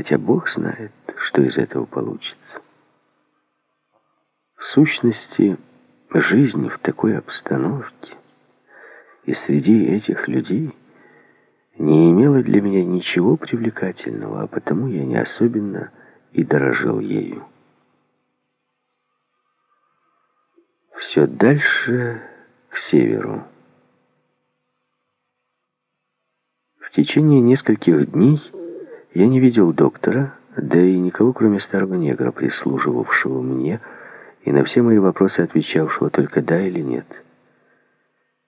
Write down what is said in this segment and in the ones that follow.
хотя Бог знает, что из этого получится. В сущности, жизнь в такой обстановке и среди этих людей не имела для меня ничего привлекательного, а потому я не особенно и дорожил ею. Все дальше к северу. В течение нескольких дней я не видел доктора, да и никого, кроме старого негра, прислуживавшего мне, и на все мои вопросы отвечавшего только «да» или «нет».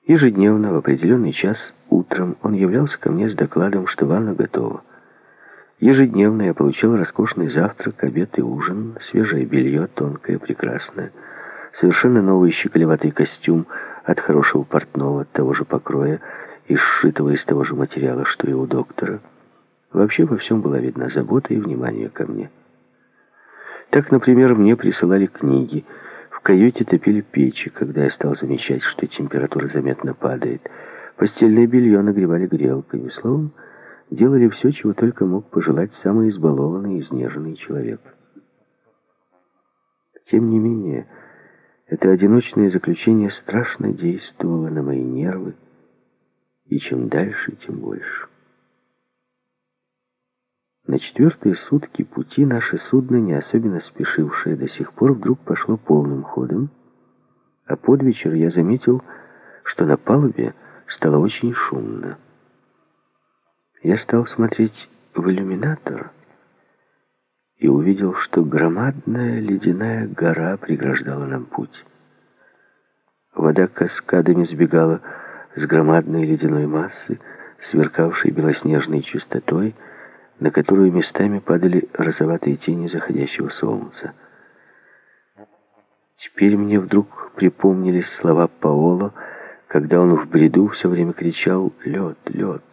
Ежедневно, в определенный час, утром, он являлся ко мне с докладом, что ванна готова. Ежедневно я получал роскошный завтрак, обед и ужин, свежее белье, тонкое, прекрасное, совершенно новый щеголеватый костюм от хорошего портного, того же покроя и сшитого из того же материала, что и у доктора. Вообще во всем была видна забота и внимание ко мне. Так, например, мне присылали книги, в каюте топили печи, когда я стал замечать, что температура заметно падает. Постельное белье нагревали грелками. Словом, делали все, чего только мог пожелать самый избалованный и изнеженный человек. Тем не менее, это одиночное заключение страшно действовало на мои нервы, и чем дальше, тем больше. На четвертые сутки пути наше судно, не особенно спешившее до сих пор, вдруг пошло полным ходом, а под вечер я заметил, что на палубе стало очень шумно. Я стал смотреть в иллюминатор и увидел, что громадная ледяная гора преграждала нам путь. Вода каскадами сбегала с громадной ледяной массы, сверкавшей белоснежной чистотой, на которую местами падали розоватые тени заходящего солнца. Теперь мне вдруг припомнились слова Паоло, когда он в бреду все время кричал «Лед, лед!».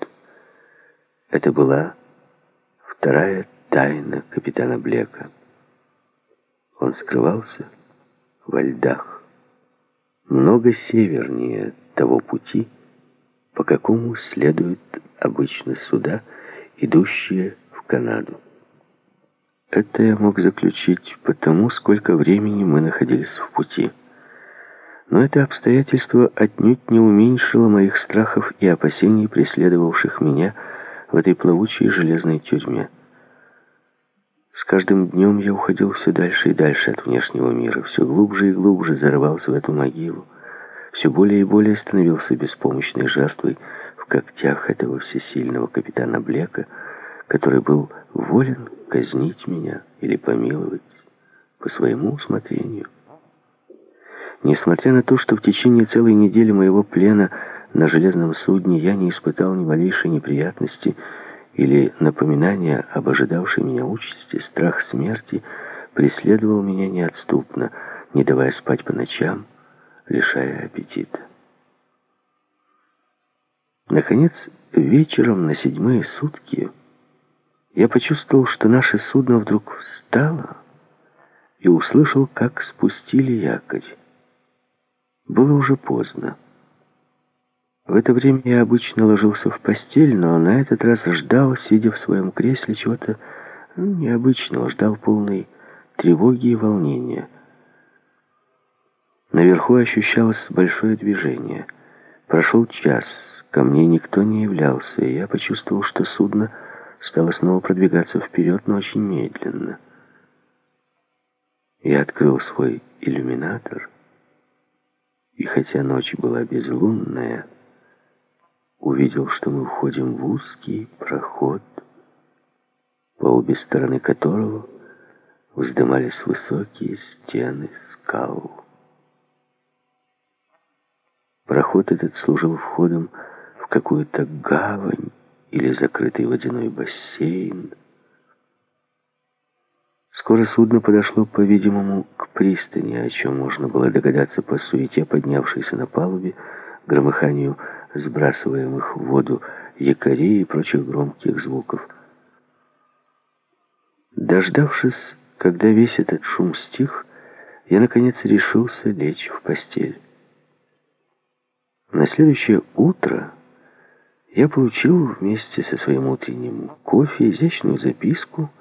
Это была вторая тайна капитана Блека. Он скрывался во льдах, много севернее того пути, по какому следуют обычно суда, идущие Канаду. Это я мог заключить потому, сколько времени мы находились в пути. Но это обстоятельство отнюдь не уменьшило моих страхов и опасений, преследовавших меня в этой плавучей железной тюрьме. С каждым днем я уходил все дальше и дальше от внешнего мира, все глубже и глубже зарывался в эту могилу, все более и более становился беспомощной жертвой в когтях этого всесильного капитана Блека, который был волен казнить меня или помиловать по своему усмотрению. Несмотря на то, что в течение целой недели моего плена на железном судне я не испытал ни малейшей неприятности или напоминания об ожидавшей меня участи, страх смерти преследовал меня неотступно, не давая спать по ночам, лишая аппетита. Наконец, вечером на седьмые сутки я почувствовал, что наше судно вдруг встало и услышал, как спустили якорь. Было уже поздно. В это время я обычно ложился в постель, но на этот раз ждал, сидя в своем кресле, чего-то необычного, ждал полной тревоги и волнения. Наверху ощущалось большое движение. Прошел час, ко мне никто не являлся, и я почувствовал, что судно стало снова продвигаться вперед, но очень медленно. Я открыл свой иллюминатор, и хотя ночь была безлунная, увидел, что мы входим в узкий проход, по обе стороны которого вздымались высокие стены скал. Проход этот служил входом в какую-то гавань или закрытый водяной бассейн. Скоро судно подошло, по-видимому, к пристани, о чем можно было догадаться по суете, поднявшейся на палубе, громыханию сбрасываемых в воду якорей и прочих громких звуков. Дождавшись, когда весь этот шум стих, я, наконец, решился лечь в постель. На следующее утро я получил вместе со своим утренним кофе изящную записку —